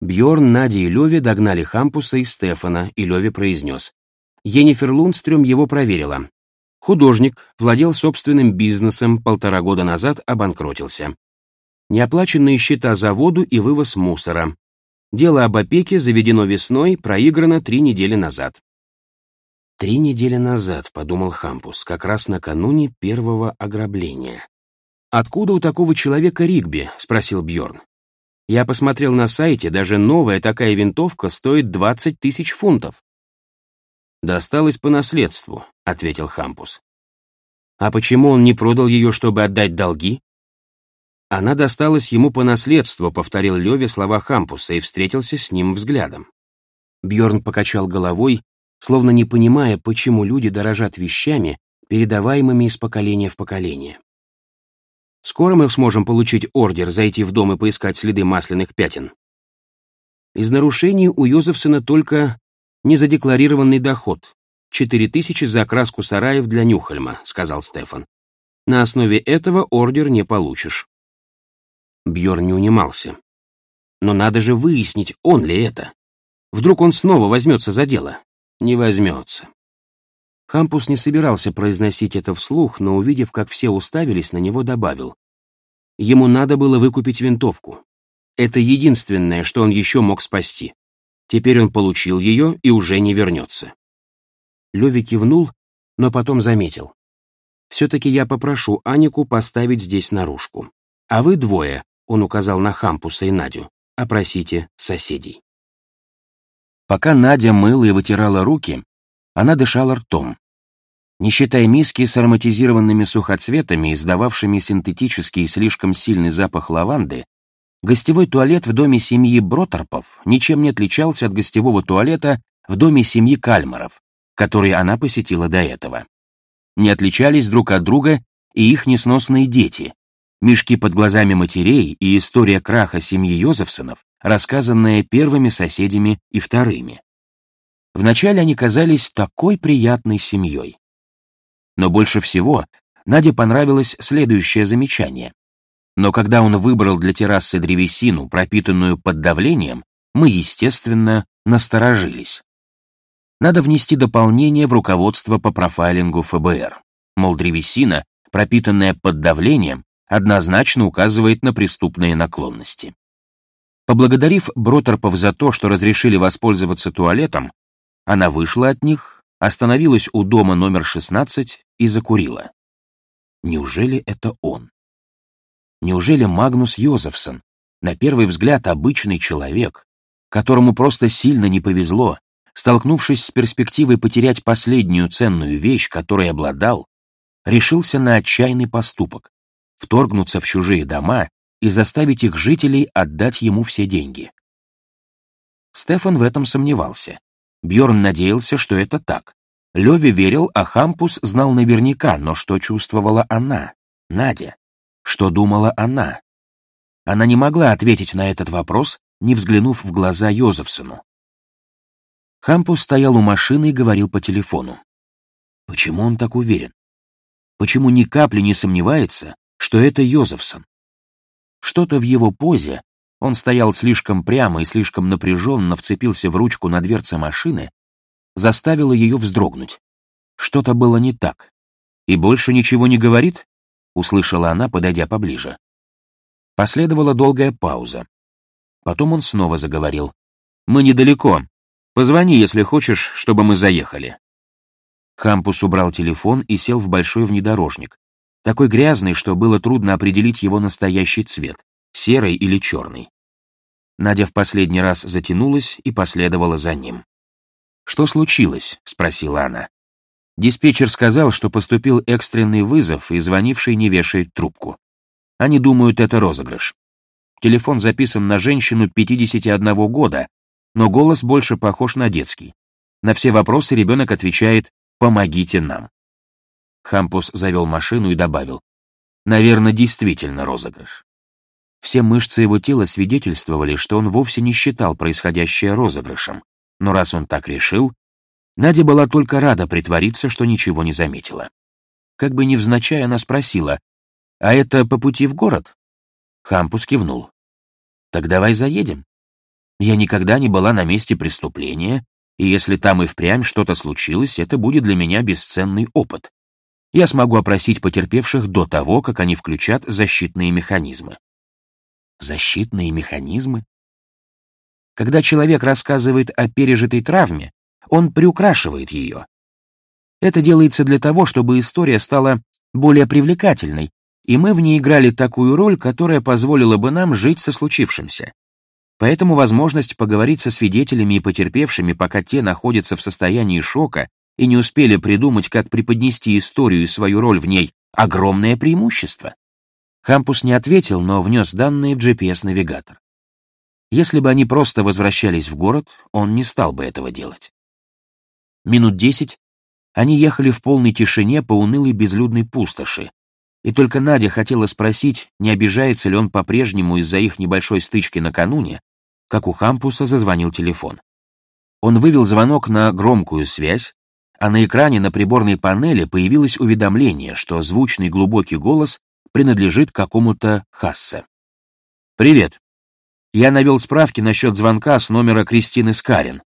Бьорн, Надя и Леви догнали Хампуса и Стефана, и Леви произнес. Енифер Лундстрём его проверила. Художник, владел собственным бизнесом, полтора года назад обанкротился. Неоплаченные счета за воду и вывоз мусора. Дело об опеке заведено весной, проиграно три недели назад. Три недели назад, подумал Хампус, как раз накануне первого ограбления. Откуда у такого человека Ригби? спросил Бьорн. Я посмотрел на сайте, даже новая такая винтовка стоит 20 тысяч фунтов. Досталось по наследству, ответил Хампус. А почему он не продал ее, чтобы отдать долги? Она досталась ему по наследству, повторил Леви слова Хампуса и встретился с ним взглядом. Бьорн покачал головой словно не понимая, почему люди дорожат вещами, передаваемыми из поколения в поколение. Скоро мы сможем получить ордер зайти в дом и поискать следы масляных пятен. Из нарушений у Йозефсона только незадекларированный доход. Четыре тысячи за окраску сараев для Нюхальма, сказал Стефан. На основе этого ордер не получишь. Бьорн не унимался. Но надо же выяснить, он ли это. Вдруг он снова возьмется за дело не возьмется. Хампус не собирался произносить это вслух, но увидев, как все уставились на него, добавил. Ему надо было выкупить винтовку. Это единственное, что он еще мог спасти. Теперь он получил ее и уже не вернется. Леви кивнул, но потом заметил. «Все-таки я попрошу Анику поставить здесь наружку. А вы двое, — он указал на Хампуса и Надю, — опросите соседей». Пока Надя мыла и вытирала руки, она дышала ртом. Не считая миски с ароматизированными сухоцветами, издававшими синтетический и слишком сильный запах лаванды, гостевой туалет в доме семьи Броторпов ничем не отличался от гостевого туалета в доме семьи Кальмаров, который она посетила до этого. Не отличались друг от друга и их несносные дети, мешки под глазами матерей и история краха семьи Йозефсонов, рассказанная первыми соседями и вторыми. Вначале они казались такой приятной семьей. Но больше всего Наде понравилось следующее замечание. Но когда он выбрал для террасы древесину, пропитанную под давлением, мы, естественно, насторожились. Надо внести дополнение в руководство по профайлингу ФБР. Мол, древесина, пропитанная под давлением, однозначно указывает на преступные наклонности. Поблагодарив Броторпов за то, что разрешили воспользоваться туалетом, она вышла от них, остановилась у дома номер 16 и закурила. Неужели это он? Неужели Магнус Йозефсон, на первый взгляд обычный человек, которому просто сильно не повезло, столкнувшись с перспективой потерять последнюю ценную вещь, которой обладал, решился на отчаянный поступок, вторгнуться в чужие дома и заставить их жителей отдать ему все деньги. Стефан в этом сомневался. Бьорн надеялся, что это так. Леви верил, а Хампус знал наверняка, но что чувствовала она, Надя? Что думала она? Она не могла ответить на этот вопрос, не взглянув в глаза Йозефсону. Хампус стоял у машины и говорил по телефону. Почему он так уверен? Почему ни капли не сомневается, что это Йозефсон? Что-то в его позе, он стоял слишком прямо и слишком напряженно вцепился в ручку на дверце машины, заставило ее вздрогнуть. Что-то было не так. «И больше ничего не говорит?» — услышала она, подойдя поближе. Последовала долгая пауза. Потом он снова заговорил. «Мы недалеко. Позвони, если хочешь, чтобы мы заехали». Хампус убрал телефон и сел в большой внедорожник, такой грязный, что было трудно определить его настоящий цвет, серый или черный. Надя в последний раз затянулась и последовала за ним. «Что случилось?» — спросила она. Диспетчер сказал, что поступил экстренный вызов, и звонивший не вешает трубку. Они думают, это розыгрыш. Телефон записан на женщину 51 года, но голос больше похож на детский. На все вопросы ребенок отвечает «помогите нам». Хампус завел машину и добавил. Наверное, действительно розыгрыш. Все мышцы его тела свидетельствовали, что он вовсе не считал происходящее розыгрышем, но раз он так решил, Надя была только рада притвориться, что ничего не заметила. Как бы невзначай она спросила, «А это по пути в город?» Хампус кивнул. «Так давай заедем. Я никогда не была на месте преступления, и если там и впрямь что-то случилось, это будет для меня бесценный опыт. Я смогу опросить потерпевших до того, как они включат защитные механизмы». Защитные механизмы? Когда человек рассказывает о пережитой травме, он приукрашивает ее. Это делается для того, чтобы история стала более привлекательной, и мы в ней играли такую роль, которая позволила бы нам жить со случившимся. Поэтому возможность поговорить со свидетелями и потерпевшими, пока те находятся в состоянии шока и не успели придумать, как преподнести историю и свою роль в ней, огромное преимущество. Хампус не ответил, но внес данные в GPS-навигатор. Если бы они просто возвращались в город, он не стал бы этого делать. Минут десять они ехали в полной тишине по унылой безлюдной пустоши, и только Надя хотела спросить, не обижается ли он по-прежнему из-за их небольшой стычки накануне, как у Хампуса зазвонил телефон. Он вывел звонок на громкую связь, а на экране на приборной панели появилось уведомление, что звучный глубокий голос принадлежит какому-то Хассе. «Привет. Я навел справки насчет звонка с номера Кристины Скарин.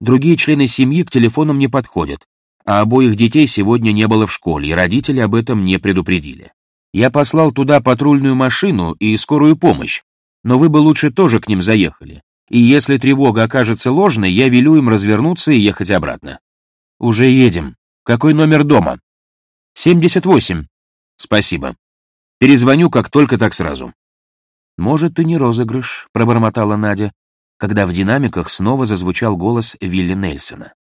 Другие члены семьи к телефонам не подходят, а обоих детей сегодня не было в школе, и родители об этом не предупредили. Я послал туда патрульную машину и скорую помощь, но вы бы лучше тоже к ним заехали. И если тревога окажется ложной, я велю им развернуться и ехать обратно. Уже едем. Какой номер дома? 78. Спасибо. Перезвоню, как только так сразу. Может, и не розыгрыш, пробормотала Надя когда в динамиках снова зазвучал голос Вилли Нельсона.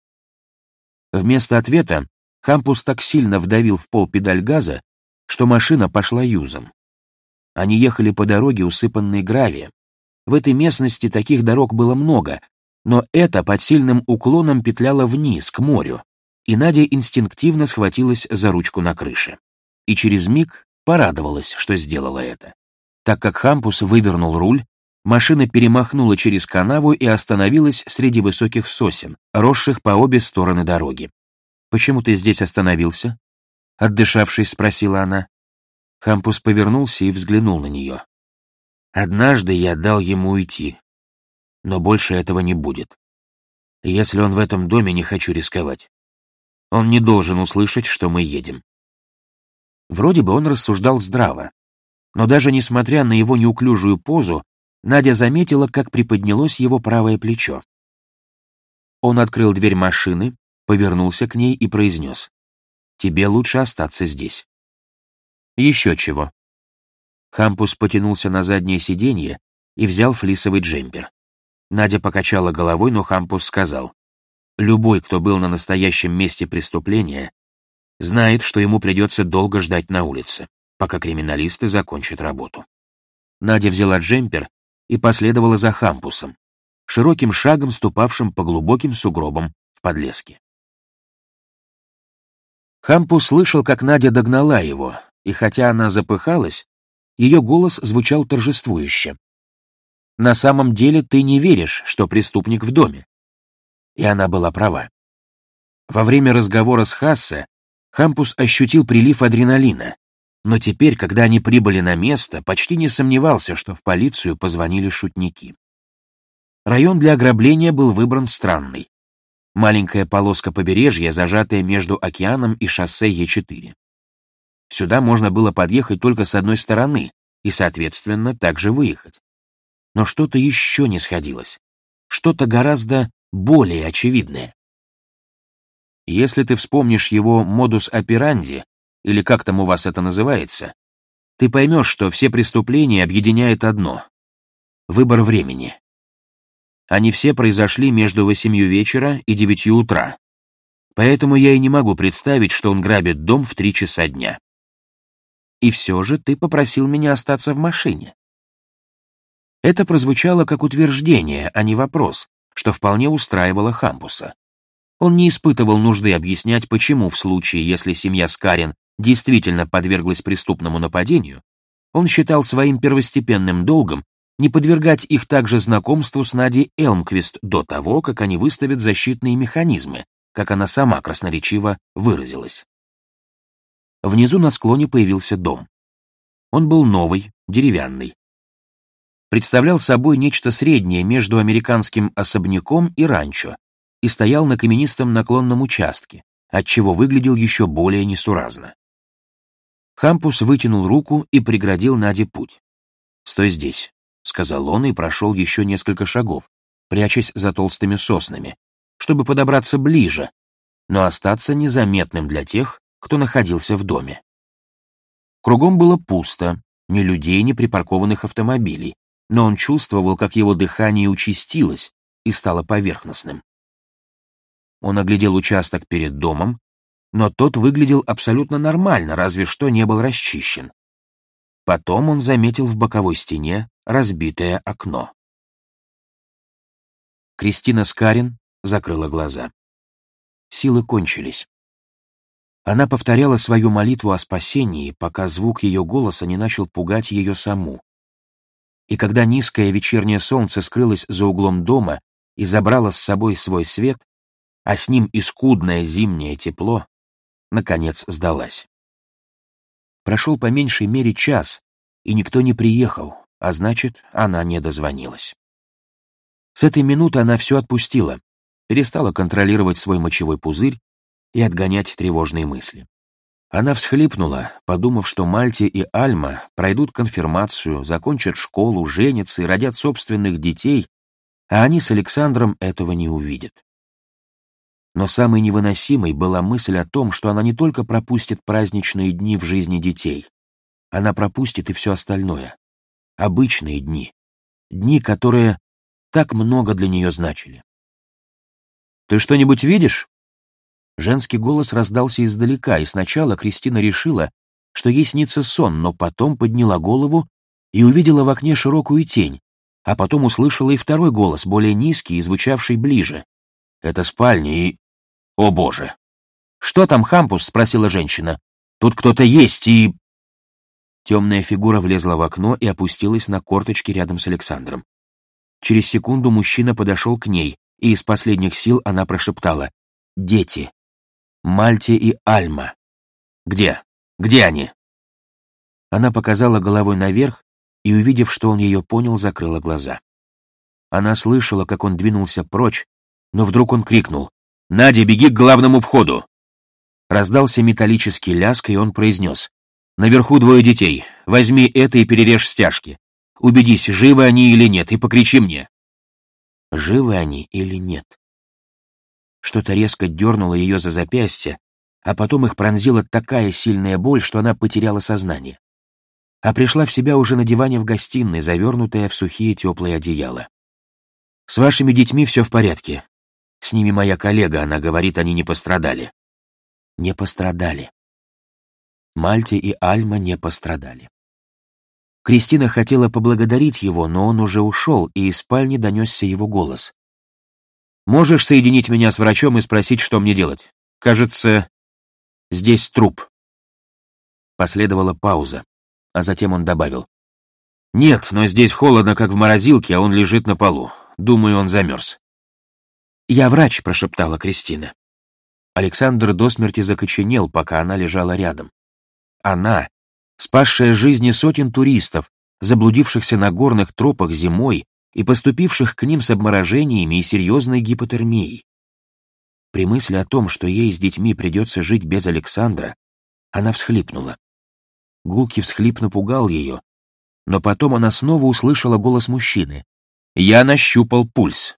Вместо ответа Хампус так сильно вдавил в пол педаль газа, что машина пошла юзом. Они ехали по дороге, усыпанной гравием. В этой местности таких дорог было много, но эта под сильным уклоном петляла вниз, к морю, и Надя инстинктивно схватилась за ручку на крыше. И через миг порадовалась, что сделала это, так как Хампус вывернул руль, Машина перемахнула через канаву и остановилась среди высоких сосен, росших по обе стороны дороги. «Почему ты здесь остановился?» Отдышавшись, спросила она. Хампус повернулся и взглянул на нее. «Однажды я дал ему уйти, но больше этого не будет. Если он в этом доме, не хочу рисковать. Он не должен услышать, что мы едем». Вроде бы он рассуждал здраво, но даже несмотря на его неуклюжую позу, Надя заметила, как приподнялось его правое плечо. Он открыл дверь машины, повернулся к ней и произнес. «Тебе лучше остаться здесь». «Еще чего». Хампус потянулся на заднее сиденье и взял флисовый джемпер. Надя покачала головой, но Хампус сказал. «Любой, кто был на настоящем месте преступления, знает, что ему придется долго ждать на улице, пока криминалисты закончат работу». Надя взяла джемпер и последовала за Хампусом, широким шагом ступавшим по глубоким сугробам в подлеске. Хампус слышал, как Надя догнала его, и хотя она запыхалась, ее голос звучал торжествующе. «На самом деле ты не веришь, что преступник в доме». И она была права. Во время разговора с Хассе Хампус ощутил прилив адреналина, но теперь, когда они прибыли на место, почти не сомневался, что в полицию позвонили шутники. Район для ограбления был выбран странный. Маленькая полоска побережья, зажатая между океаном и шоссе Е4. Сюда можно было подъехать только с одной стороны и, соответственно, также выехать. Но что-то еще не сходилось. Что-то гораздо более очевидное. Если ты вспомнишь его модус операнди, или как там у вас это называется, ты поймешь, что все преступления объединяет одно — выбор времени. Они все произошли между восемью вечера и девятью утра. Поэтому я и не могу представить, что он грабит дом в три часа дня. И все же ты попросил меня остаться в машине. Это прозвучало как утверждение, а не вопрос, что вполне устраивало Хампуса. Он не испытывал нужды объяснять, почему в случае, если семья Скарин действительно подверглась преступному нападению, Он считал своим первостепенным долгом не подвергать их также знакомству с Надей Элмквист до того, как они выставят защитные механизмы, как она сама красноречиво выразилась. Внизу на склоне появился дом. Он был новый, деревянный. Представлял собой нечто среднее между американским особняком и ранчо и стоял на каменистом наклонном участке, отчего выглядел еще более несуразно. Хампус вытянул руку и преградил Наде путь. «Стой здесь», — сказал он и прошел еще несколько шагов, прячась за толстыми соснами, чтобы подобраться ближе, но остаться незаметным для тех, кто находился в доме. Кругом было пусто, ни людей, ни припаркованных автомобилей, но он чувствовал, как его дыхание участилось и стало поверхностным. Он оглядел участок перед домом, но тот выглядел абсолютно нормально, разве что не был расчищен. Потом он заметил в боковой стене разбитое окно. Кристина Скарин закрыла глаза. Силы кончились. Она повторяла свою молитву о спасении, пока звук ее голоса не начал пугать ее саму. И когда низкое вечернее солнце скрылось за углом дома и забрало с собой свой свет, а с ним и скудное зимнее тепло, наконец сдалась. Прошел по меньшей мере час, и никто не приехал, а значит, она не дозвонилась. С этой минуты она все отпустила, перестала контролировать свой мочевой пузырь и отгонять тревожные мысли. Она всхлипнула, подумав, что Мальти и Альма пройдут конфирмацию, закончат школу, женятся и родят собственных детей, а они с Александром этого не увидят. Но самой невыносимой была мысль о том, что она не только пропустит праздничные дни в жизни детей, она пропустит и все остальное. Обычные дни. Дни, которые так много для нее значили. «Ты что-нибудь видишь?» Женский голос раздался издалека, и сначала Кристина решила, что ей снится сон, но потом подняла голову и увидела в окне широкую тень, а потом услышала и второй голос, более низкий и звучавший ближе. «Это спальня и...» «О боже!» «Что там, Хампус?» — спросила женщина. «Тут кто-то есть и...» Темная фигура влезла в окно и опустилась на корточки рядом с Александром. Через секунду мужчина подошел к ней, и из последних сил она прошептала «Дети! Мальте и Альма! Где? Где они?» Она показала головой наверх и, увидев, что он ее понял, закрыла глаза. Она слышала, как он двинулся прочь, но вдруг он крикнул «Надя, беги к главному входу!» Раздался металлический ляск, и он произнес «Наверху двое детей. Возьми это и перережь стяжки. Убедись, живы они или нет, и покричи мне». Живы они или нет? Что-то резко дернуло ее за запястье, а потом их пронзила такая сильная боль, что она потеряла сознание. А пришла в себя уже на диване в гостиной, завернутая в сухие теплые одеяла. «С вашими детьми все в порядке. С ними моя коллега, она говорит, они не пострадали. Не пострадали. Мальти и Альма не пострадали. Кристина хотела поблагодарить его, но он уже ушел, и из спальни донесся его голос. «Можешь соединить меня с врачом и спросить, что мне делать? Кажется, здесь труп». Последовала пауза, а затем он добавил. «Нет, но здесь холодно, как в морозилке, а он лежит на полу. Думаю, он замерз». «Я врач», — прошептала Кристина. Александр до смерти закоченел, пока она лежала рядом. Она, спасшая жизни сотен туристов, заблудившихся на горных тропах зимой и поступивших к ним с обморожениями и серьезной гипотермией. При мысли о том, что ей с детьми придется жить без Александра, она всхлипнула. Гулкий всхлип напугал ее, но потом она снова услышала голос мужчины. «Я нащупал пульс.